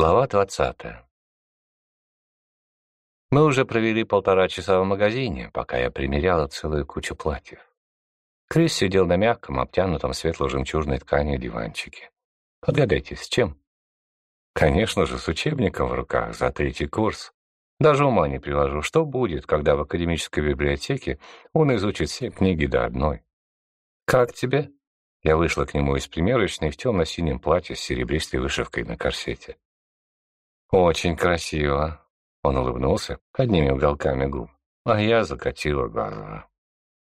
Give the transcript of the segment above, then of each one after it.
Глава двадцатая. Мы уже провели полтора часа в магазине, пока я примеряла целую кучу платьев. Крис сидел на мягком, обтянутом светло-жемчужной тканью диванчике. Подгадайте, с чем? Конечно же, с учебником в руках за третий курс. Даже ума не приложу, что будет, когда в академической библиотеке он изучит все книги до одной. «Как тебе?» Я вышла к нему из примерочной в темно-синем платье с серебристой вышивкой на корсете. «Очень красиво», — он улыбнулся одними уголками губ, а я закатила глаза.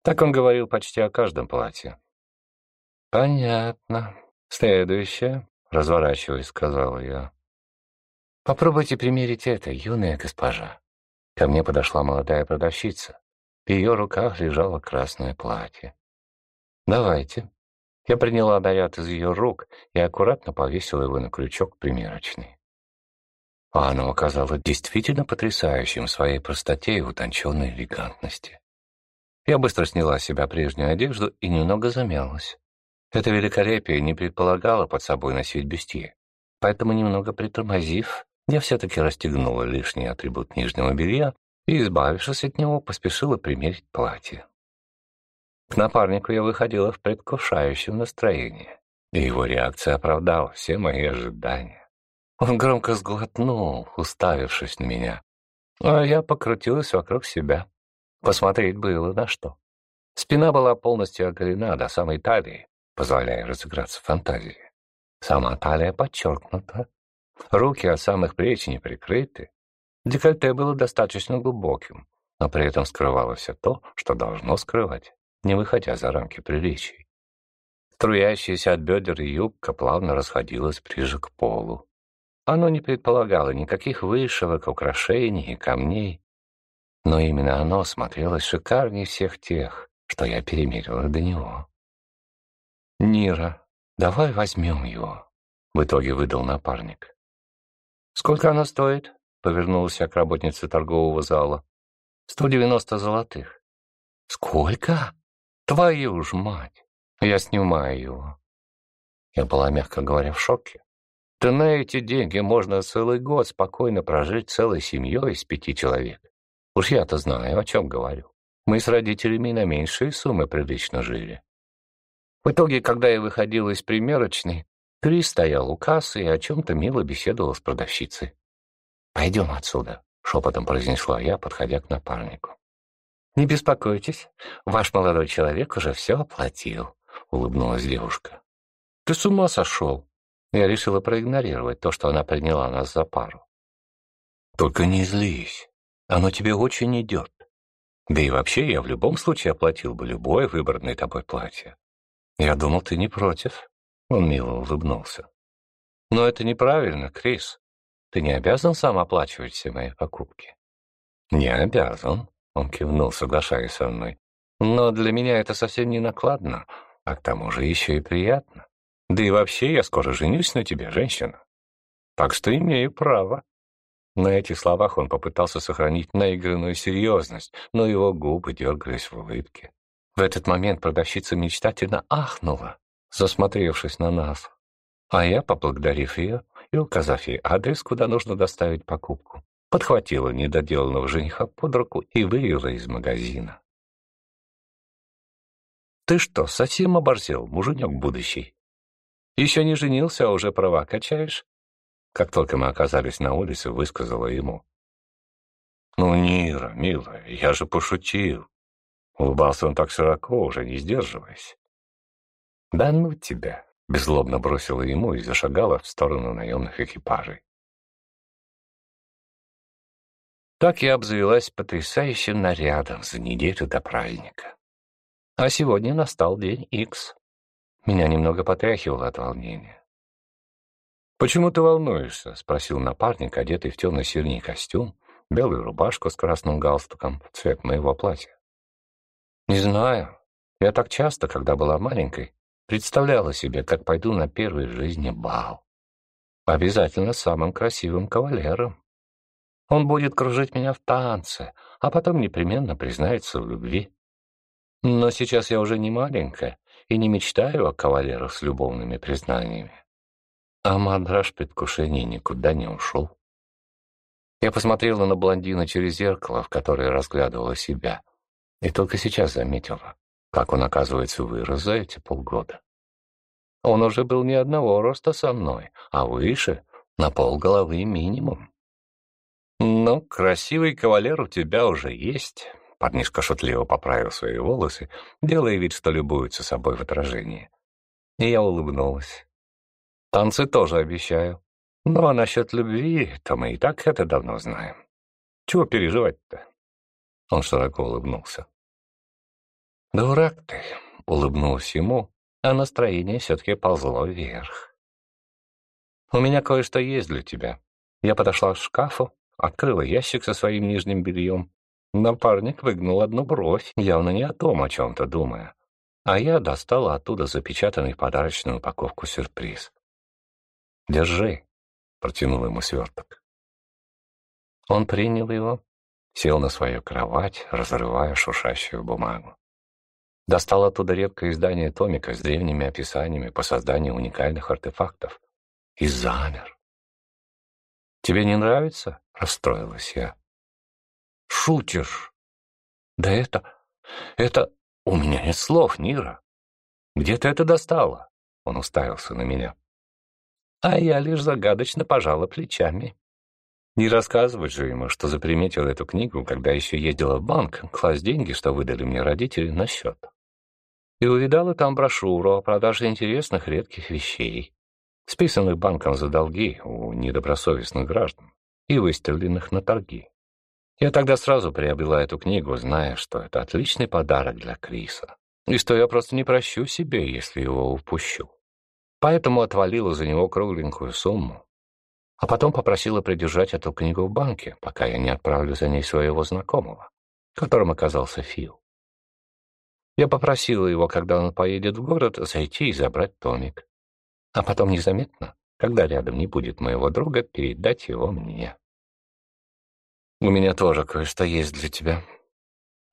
Так он говорил почти о каждом платье. «Понятно. Следующее», — разворачиваясь, сказала я. «Попробуйте примерить это, юная госпожа». Ко мне подошла молодая продавщица. В ее руках лежало красное платье. «Давайте». Я приняла наряд из ее рук и аккуратно повесила его на крючок примерочный. А оно оказалось действительно потрясающим своей простоте и утонченной элегантности. Я быстро сняла с себя прежнюю одежду и немного замялась. Это великолепие не предполагало под собой носить бюстье, поэтому, немного притормозив, я все-таки расстегнула лишний атрибут нижнего белья и, избавившись от него, поспешила примерить платье. К напарнику я выходила в предвкушающем настроении, и его реакция оправдала все мои ожидания. Он громко сглотнул, уставившись на меня. А я покрутилась вокруг себя. Посмотреть было на что. Спина была полностью оголена до самой талии, позволяя разыграться фантазии. Сама талия подчеркнута. Руки от самых плеч не прикрыты. Декольте было достаточно глубоким, но при этом скрывало все то, что должно скрывать, не выходя за рамки приличий. Струящаяся от бедер юбка плавно расходилась ближе к полу. Оно не предполагало никаких вышивок, украшений и камней, но именно оно смотрелось шикарнее всех тех, что я перемерила до него. «Нира, давай возьмем его», — в итоге выдал напарник. «Сколько оно стоит?» — повернулась я к работнице торгового зала. «Сто девяносто золотых». «Сколько? Твою ж мать! Я снимаю его». Я была, мягко говоря, в шоке. Да на эти деньги можно целый год спокойно прожить целой семьей из пяти человек. Уж я-то знаю, о чем говорю. Мы с родителями на меньшие суммы прилично жили. В итоге, когда я выходил из примерочной, Крис стоял у кассы и о чем-то мило беседовал с продавщицей. «Пойдем отсюда», — шепотом произнесла я, подходя к напарнику. «Не беспокойтесь, ваш молодой человек уже все оплатил», — улыбнулась девушка. «Ты с ума сошел?» Я решила проигнорировать то, что она приняла нас за пару. «Только не злись. Оно тебе очень идет. Да и вообще я в любом случае оплатил бы любое выбранное тобой платье. Я думал, ты не против». Он мило улыбнулся. «Но это неправильно, Крис. Ты не обязан сам оплачивать все мои покупки». «Не обязан», — он кивнул, соглашаясь со мной. «Но для меня это совсем не накладно, а к тому же еще и приятно. Да и вообще я скоро женюсь на тебе, женщина. Так что имею право». На этих словах он попытался сохранить наигранную серьезность, но его губы дергались в улыбке. В этот момент продавщица мечтательно ахнула, засмотревшись на нас. А я, поблагодарив ее и указав ей адрес, куда нужно доставить покупку, подхватила недоделанного жениха под руку и вывела из магазина. «Ты что, совсем оборзел, муженек будущий?» Еще не женился, а уже права качаешь?» Как только мы оказались на улице, высказала ему. «Ну, Нира, милая, я же пошутил». Улыбался он так широко, уже не сдерживаясь. «Да ну тебя!» — беззлобно бросила ему и зашагала в сторону наемных экипажей. Так я обзавелась потрясающим нарядом за неделю до праздника. А сегодня настал день Икс. Меня немного потряхивало от волнения. «Почему ты волнуешься?» — спросил напарник, одетый в темно-синий костюм, белую рубашку с красным галстуком, цвет моего платья. «Не знаю. Я так часто, когда была маленькой, представляла себе, как пойду на первый в жизни бал. Обязательно самым красивым кавалером. Он будет кружить меня в танце, а потом непременно признается в любви. Но сейчас я уже не маленькая и не мечтаю о кавалерах с любовными признаниями. А мандраж предвкушения никуда не ушел. Я посмотрела на блондина через зеркало, в которое разглядывала себя, и только сейчас заметила, как он, оказывается, вырос за эти полгода. Он уже был не одного роста со мной, а выше, на полголовы минимум. «Ну, красивый кавалер у тебя уже есть», — парнишка шутливо поправил свои волосы, делая вид, что любуется собой в отражении. И я улыбнулась. «Танцы тоже обещаю. Ну, а насчет любви, то мы и так это давно знаем. Чего переживать-то?» Он широко улыбнулся. «Дурак ты!» — улыбнулась ему, а настроение все-таки ползло вверх. «У меня кое-что есть для тебя». Я подошла к шкафу, открыла ящик со своим нижним бельем. Напарник выгнул одну бровь, явно не о том, о чем-то думая. А я достала оттуда запечатанный подарочную упаковку сюрприз. «Держи», — протянул ему сверток. Он принял его, сел на свою кровать, разрывая шуршащую бумагу. Достал оттуда редкое издание томика с древними описаниями по созданию уникальных артефактов. И замер. «Тебе не нравится?» — расстроилась я. «Шутишь?» «Да это... это... у меня нет слов, Нира. Где ты это достала?» Он уставился на меня. А я лишь загадочно пожала плечами. Не рассказывать же ему, что заприметил эту книгу, когда еще ездила в банк, класть деньги, что выдали мне родители, на счет и увидала там брошюру о продаже интересных редких вещей, списанных банком за долги у недобросовестных граждан и выставленных на торги. Я тогда сразу приобрела эту книгу, зная, что это отличный подарок для Криса, и что я просто не прощу себе, если его упущу. Поэтому отвалила за него кругленькую сумму, а потом попросила придержать эту книгу в банке, пока я не отправлю за ней своего знакомого, которым оказался Фил. Я попросила его, когда он поедет в город, зайти и забрать томик. А потом незаметно, когда рядом не будет моего друга, передать его мне. «У меня тоже кое-что есть для тебя».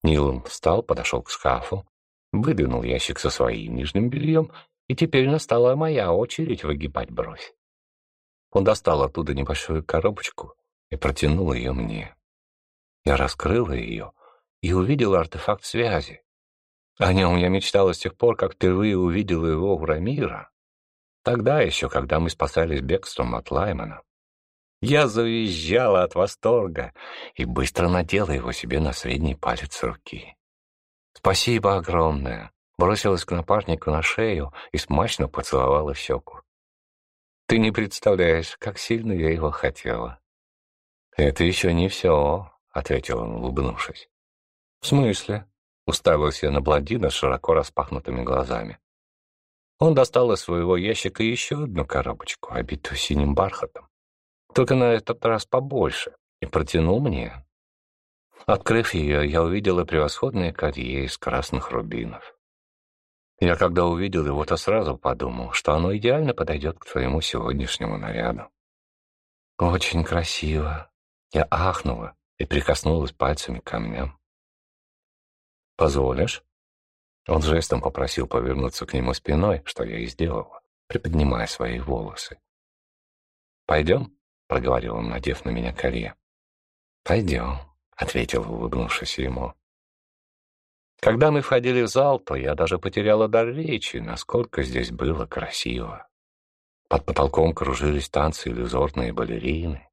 Нил встал, подошел к шкафу, выдвинул ящик со своим нижним бельем, и теперь настала моя очередь выгибать бровь. Он достал оттуда небольшую коробочку и протянул ее мне. Я раскрыла ее и увидела артефакт связи, о нем я мечтала с тех пор, как впервые увидела его у Рамира. Тогда еще, когда мы спасались бегством от Лаймана. Я завизжала от восторга и быстро надела его себе на средний палец руки. «Спасибо огромное!» Бросилась к напарнику на шею и смачно поцеловала в щеку. «Ты не представляешь, как сильно я его хотела». «Это еще не все», — ответил он, улыбнувшись. «В смысле?» Уставился на блондина с широко распахнутыми глазами. Он достал из своего ящика еще одну коробочку, обитую синим бархатом, только на этот раз побольше, и протянул мне. Открыв ее, я увидела превосходное колье из красных рубинов. Я когда увидел его, то сразу подумал, что оно идеально подойдет к твоему сегодняшнему наряду. Очень красиво. Я ахнула и прикоснулась пальцами к камням. «Позволишь?» Он жестом попросил повернуться к нему спиной, что я и сделала, приподнимая свои волосы. «Пойдем?» — проговорил он, надев на меня колье. «Пойдем», — ответил, улыбнувшись ему. Когда мы входили в зал, то я даже потеряла дар речи, насколько здесь было красиво. Под потолком кружились танцы иллюзорные балерины.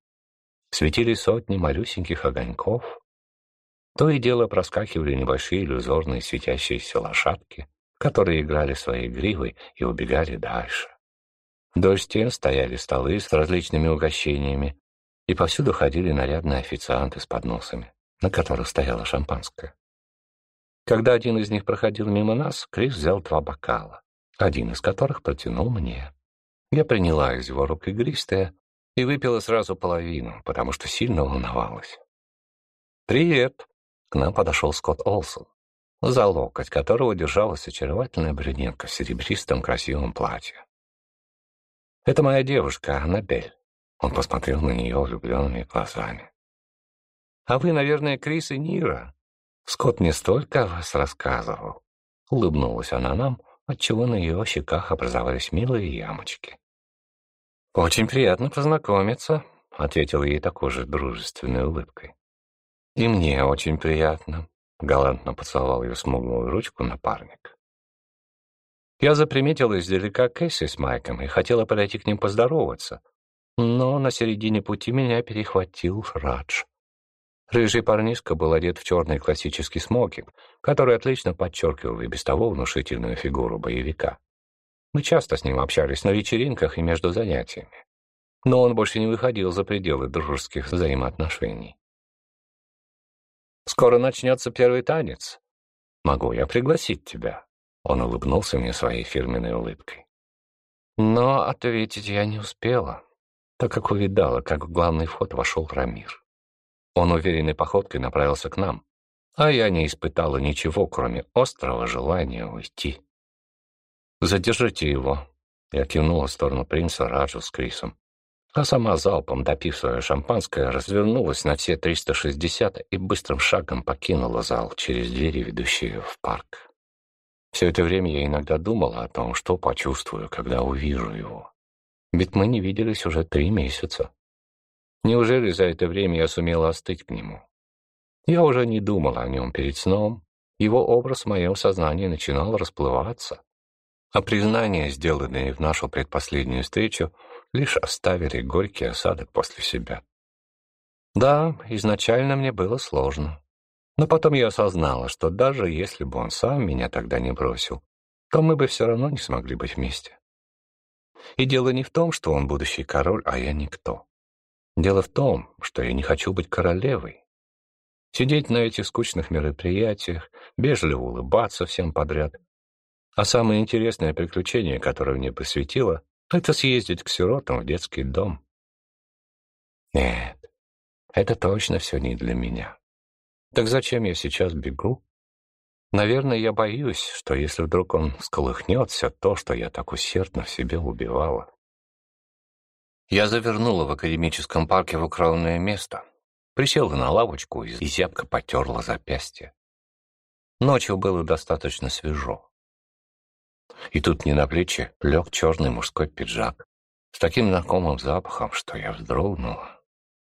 Светили сотни малюсеньких огоньков, то и дело проскакивали небольшие иллюзорные светящиеся лошадки, которые играли своей гривой и убегали дальше. Вдоль стен стояли столы с различными угощениями, и повсюду ходили нарядные официанты с подносами, на которых стояло шампанское. Когда один из них проходил мимо нас, Крис взял два бокала, один из которых протянул мне. Я приняла из его рук игристое и выпила сразу половину, потому что сильно волновалась. «Привет!» К нам подошел Скотт Олсон, за локоть которого держалась очаровательная брюнетка в серебристом красивом платье. «Это моя девушка, Аннабель». Он посмотрел на нее влюбленными глазами. «А вы, наверное, Крис и Нира?» Скотт мне столько о вас рассказывал. Улыбнулась она нам, отчего на ее щеках образовались милые ямочки. «Очень приятно познакомиться», — ответил ей такой же дружественной улыбкой. «И мне очень приятно», — галантно поцеловал ее смуглую ручку напарник. Я заприметил издалека Кэсси с Майком и хотела подойти к ним поздороваться, но на середине пути меня перехватил Радж. Рыжий парнишка был одет в черный классический смокинг, который отлично подчеркивал и без того внушительную фигуру боевика. Мы часто с ним общались на вечеринках и между занятиями, но он больше не выходил за пределы дружеских взаимоотношений. «Скоро начнется первый танец. Могу я пригласить тебя?» Он улыбнулся мне своей фирменной улыбкой. Но ответить я не успела, так как увидала, как в главный вход вошел Рамир. Он уверенной походкой направился к нам, а я не испытала ничего, кроме острого желания уйти. «Задержите его», — я кивнула в сторону принца Раджу с Крисом. А сама залпом, допив свое шампанское, развернулась на все 360 и быстрым шагом покинула зал через двери, ведущие в парк. Все это время я иногда думала о том, что почувствую, когда увижу его. Ведь мы не виделись уже три месяца. Неужели за это время я сумела остыть к нему? Я уже не думала о нем перед сном. Его образ в моем сознании начинал расплываться. А признания, сделанные в нашу предпоследнюю встречу, лишь оставили горький осадок после себя. Да, изначально мне было сложно. Но потом я осознала, что даже если бы он сам меня тогда не бросил, то мы бы все равно не смогли быть вместе. И дело не в том, что он будущий король, а я никто. Дело в том, что я не хочу быть королевой. Сидеть на этих скучных мероприятиях, бежливо улыбаться всем подряд. А самое интересное приключение, которое мне посвятило, это съездить к сиротам в детский дом. Нет, это точно все не для меня. Так зачем я сейчас бегу? Наверное, я боюсь, что если вдруг он сколыхнет все то, что я так усердно в себе убивала. Я завернула в академическом парке в укромное место, присела на лавочку и зябко потерла запястье. Ночью было достаточно свежо. И тут не на плечи лег черный мужской пиджак с таким знакомым запахом, что я вздрогнула.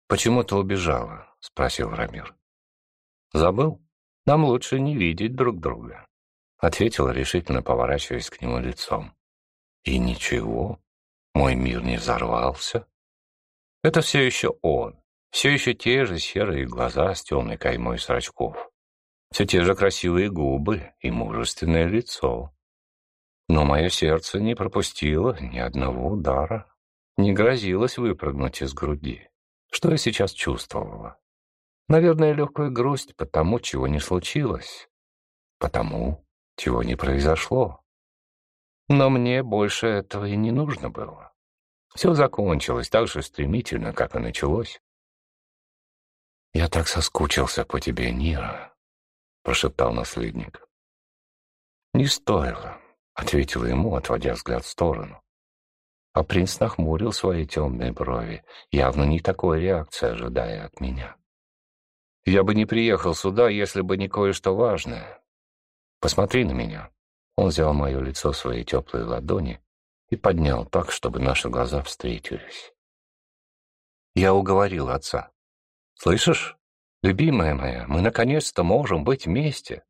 «Почему ты убежала?» — спросил Рамир. «Забыл? Нам лучше не видеть друг друга», — ответила решительно, поворачиваясь к нему лицом. «И ничего, мой мир не взорвался. Это все еще он, все еще те же серые глаза с темной каймой зрачков, все те же красивые губы и мужественное лицо. Но мое сердце не пропустило ни одного удара, не грозилось выпрыгнуть из груди. Что я сейчас чувствовала? Наверное, легкая грусть по тому, чего не случилось, потому, чего не произошло. Но мне больше этого и не нужно было. Все закончилось так же стремительно, как и началось. «Я так соскучился по тебе, Нира», — прошептал наследник. «Не стоило», — ответила ему, отводя взгляд в сторону. А принц нахмурил свои темные брови, явно не такой реакции ожидая от меня. Я бы не приехал сюда, если бы не кое-что важное. Посмотри на меня. Он взял мое лицо в свои теплые ладони и поднял так, чтобы наши глаза встретились. Я уговорил отца. «Слышишь, любимая моя, мы наконец-то можем быть вместе».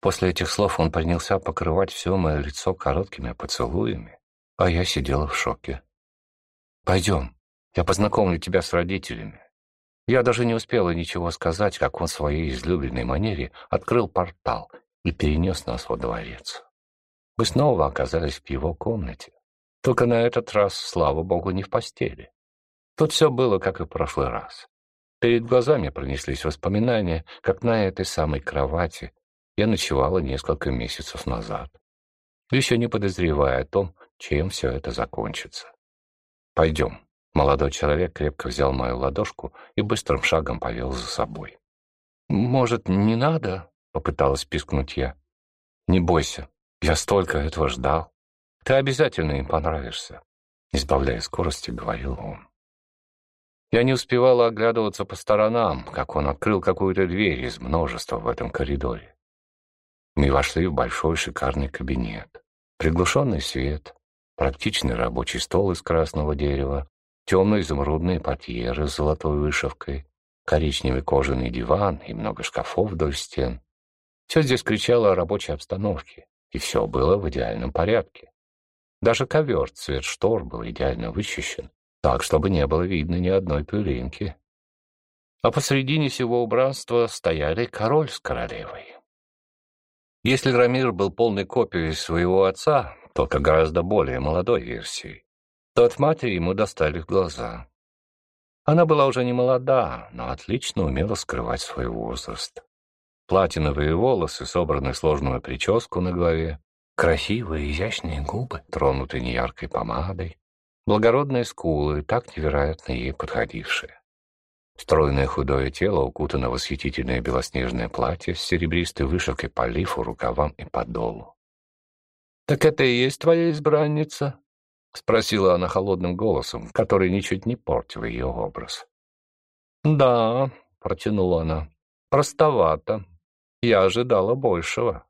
После этих слов он принялся покрывать все мое лицо короткими поцелуями, а я сидела в шоке. «Пойдем, я познакомлю тебя с родителями. Я даже не успела ничего сказать, как он в своей излюбленной манере открыл портал и перенес нас во дворец. Мы снова оказались в его комнате. Только на этот раз, слава богу, не в постели. Тут все было, как и в прошлый раз. Перед глазами пронеслись воспоминания, как на этой самой кровати я ночевала несколько месяцев назад, еще не подозревая о том, чем все это закончится. «Пойдем», Молодой человек крепко взял мою ладошку и быстрым шагом повел за собой. «Может, не надо?» — попыталась пискнуть я. «Не бойся, я столько этого ждал. Ты обязательно им понравишься», — избавляя скорости, говорил он. Я не успевала оглядываться по сторонам, как он открыл какую-то дверь из множества в этом коридоре. Мы вошли в большой шикарный кабинет. Приглушенный свет, практичный рабочий стол из красного дерева, темно-изумрудные портьеры с золотой вышивкой, коричневый кожаный диван и много шкафов вдоль стен. Все здесь кричало о рабочей обстановке, и все было в идеальном порядке. Даже ковер, цвет штор был идеально вычищен, так, чтобы не было видно ни одной пылинки. А посредине всего убранства стояли король с королевой. Если Рамир был полной копией своего отца, только гораздо более молодой версией, то от матери ему достались глаза. Она была уже не молода, но отлично умела скрывать свой возраст. Платиновые волосы, собранные в сложную прическу на голове, красивые изящные губы, тронутые неяркой помадой, благородные скулы, так невероятно ей подходившие. Стройное худое тело укутано в восхитительное белоснежное платье с серебристой вышивкой по лифу, рукавам и подолу. «Так это и есть твоя избранница?» — спросила она холодным голосом, который ничуть не портил ее образ. «Да», — протянула она, — «простовато. Я ожидала большего».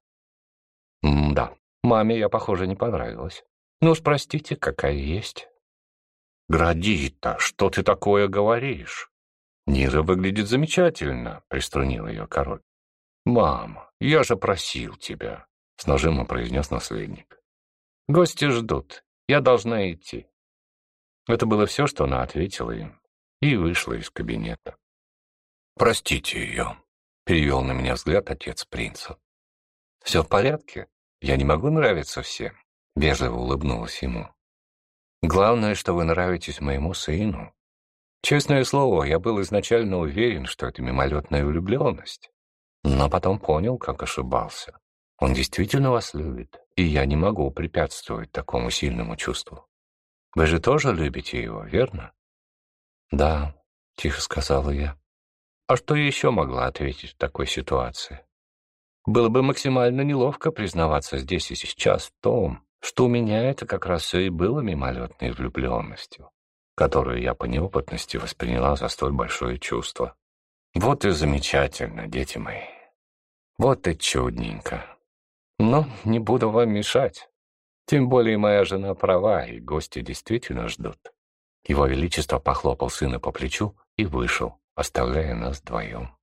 «Да, маме я, похоже, не понравилась. Ну уж простите, какая есть». «Градита, что ты такое говоришь?» «Нира выглядит замечательно», — приструнил ее король. «Мама, я же просил тебя», — с нажимом произнес наследник. «Гости ждут. Я должна идти». Это было все, что она ответила им, и вышла из кабинета. «Простите ее», — перевел на меня взгляд отец принца. «Все в порядке? Я не могу нравиться всем», — вежливо улыбнулась ему. «Главное, что вы нравитесь моему сыну. Честное слово, я был изначально уверен, что это мимолетная влюбленность, но потом понял, как ошибался. Он действительно вас любит, и я не могу препятствовать такому сильному чувству. Вы же тоже любите его, верно? Да, тихо сказала я. А что еще могла ответить в такой ситуации? Было бы максимально неловко признаваться здесь и сейчас в том, что у меня это как раз все и было мимолетной влюбленностью, которую я по неопытности восприняла за столь большое чувство. Вот и замечательно, дети мои. Вот и чудненько. Но не буду вам мешать. Тем более моя жена права, и гости действительно ждут. Его Величество похлопал сына по плечу и вышел, оставляя нас вдвоем.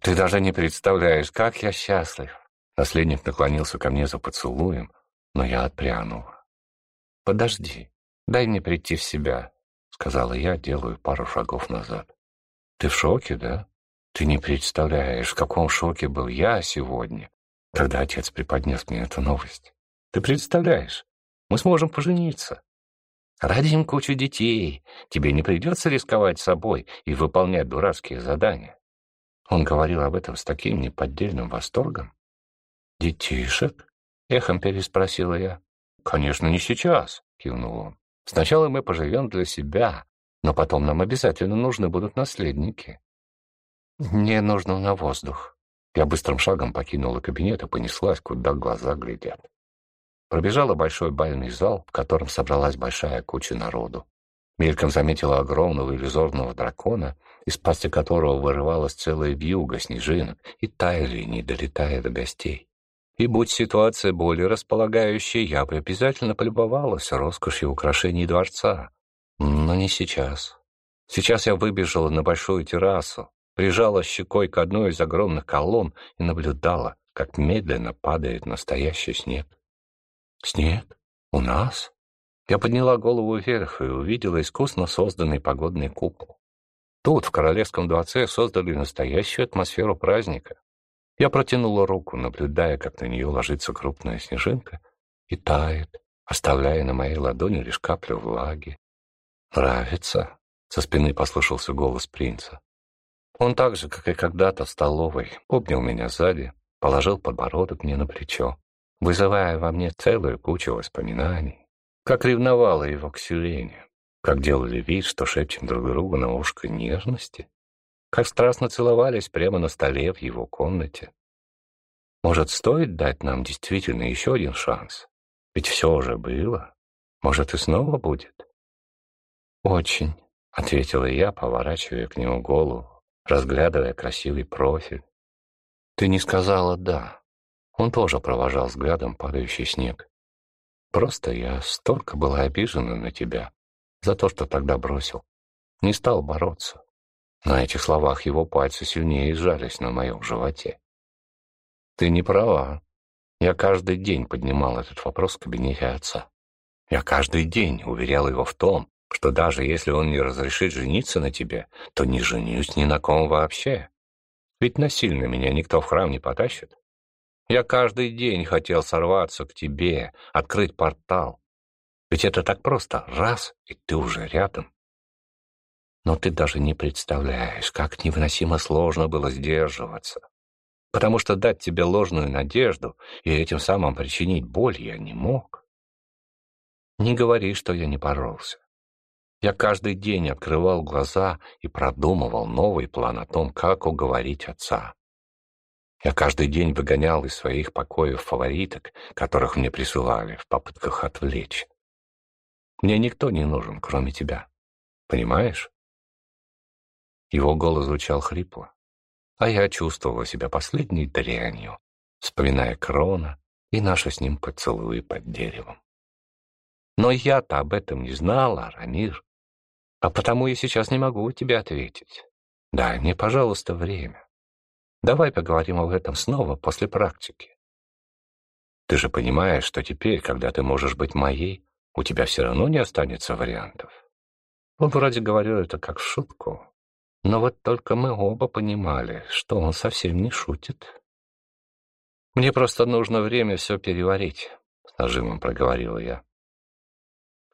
«Ты даже не представляешь, как я счастлив!» Наследник наклонился ко мне за поцелуем, но я отпрянула. «Подожди, дай мне прийти в себя», — сказала я, делаю пару шагов назад. «Ты в шоке, да? Ты не представляешь, в каком шоке был я сегодня, когда отец преподнес мне эту новость. Ты представляешь, мы сможем пожениться. Родим кучу детей, тебе не придется рисковать собой и выполнять дурацкие задания. Он говорил об этом с таким неподдельным восторгом. «Детишек?» — эхом переспросила я. «Конечно, не сейчас», — кивнул он. «Сначала мы поживем для себя, но потом нам обязательно нужны будут наследники. Мне нужно на воздух». Я быстрым шагом покинула кабинет и понеслась, куда глаза глядят. Пробежала большой бальный зал, в котором собралась большая куча народу. Мельком заметила огромного иллюзорного дракона, из пасти которого вырывалась целая вьюга снежинок и таяли, не долетая до гостей. И будь ситуация более располагающей, я бы обязательно полюбовалась роскошью украшений дворца. Но не сейчас. Сейчас я выбежала на большую террасу, прижала щекой к одной из огромных колонн и наблюдала, как медленно падает настоящий снег. Снег? У нас? Я подняла голову вверх и увидела искусно созданный погодный купол. Тут, в Королевском дворце, создали настоящую атмосферу праздника. Я протянула руку, наблюдая, как на нее ложится крупная снежинка и тает, оставляя на моей ладони лишь каплю влаги. «Нравится?» — со спины послышался голос принца. Он так же, как и когда-то в столовой, обнял меня сзади, положил подбородок мне на плечо, вызывая во мне целую кучу воспоминаний. Как ревновала его к Сюлене, как делали вид, что шепчем друг другу на ушко нежности, как страстно целовались прямо на столе в его комнате. Может, стоит дать нам действительно еще один шанс? Ведь все уже было. Может, и снова будет? «Очень», — ответила я, поворачивая к нему голову разглядывая красивый профиль. «Ты не сказала «да». Он тоже провожал взглядом падающий снег. Просто я столько была обижена на тебя за то, что тогда бросил. Не стал бороться. На этих словах его пальцы сильнее сжались на моем животе. Ты не права. Я каждый день поднимал этот вопрос в кабинете отца. Я каждый день уверял его в том, что даже если он не разрешит жениться на тебе, то не женюсь ни на ком вообще. Ведь насильно меня никто в храм не потащит. Я каждый день хотел сорваться к тебе, открыть портал. Ведь это так просто. Раз, и ты уже рядом. Но ты даже не представляешь, как невыносимо сложно было сдерживаться. Потому что дать тебе ложную надежду и этим самым причинить боль я не мог. Не говори, что я не боролся. Я каждый день открывал глаза и продумывал новый план о том, как уговорить отца. Я каждый день выгонял из своих покоев фавориток, которых мне присылали, в попытках отвлечь. Мне никто не нужен, кроме тебя. Понимаешь? Его голос звучал хрипло, а я чувствовала себя последней дрянью, вспоминая Крона и наши с ним поцелуи под деревом. Но я-то об этом не знала, Рамир, а потому я сейчас не могу тебе ответить. Дай мне, пожалуйста, время. Давай поговорим об этом снова после практики. Ты же понимаешь, что теперь, когда ты можешь быть моей, у тебя все равно не останется вариантов. Он вроде говорил это как шутку, но вот только мы оба понимали, что он совсем не шутит. «Мне просто нужно время все переварить», — с нажимом проговорила я.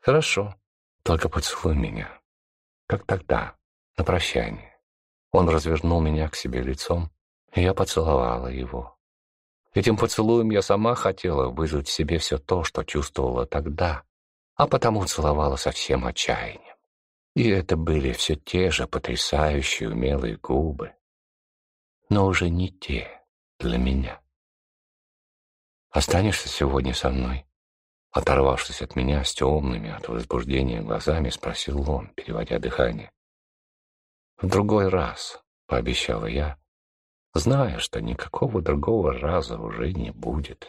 «Хорошо, только поцелуй меня, как тогда, на прощание». Он развернул меня к себе лицом, и я поцеловала его. Этим поцелуем я сама хотела вызвать в себе все то, что чувствовала тогда, а потому целовала со всем отчаянием. И это были все те же потрясающие умелые губы, но уже не те для меня. «Останешься сегодня со мной?» Оторвавшись от меня с темными от возбуждения глазами, спросил он, переводя дыхание. «В другой раз», — пообещала я, зная, что никакого другого раза уже не будет.